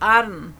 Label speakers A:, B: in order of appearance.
A: Arden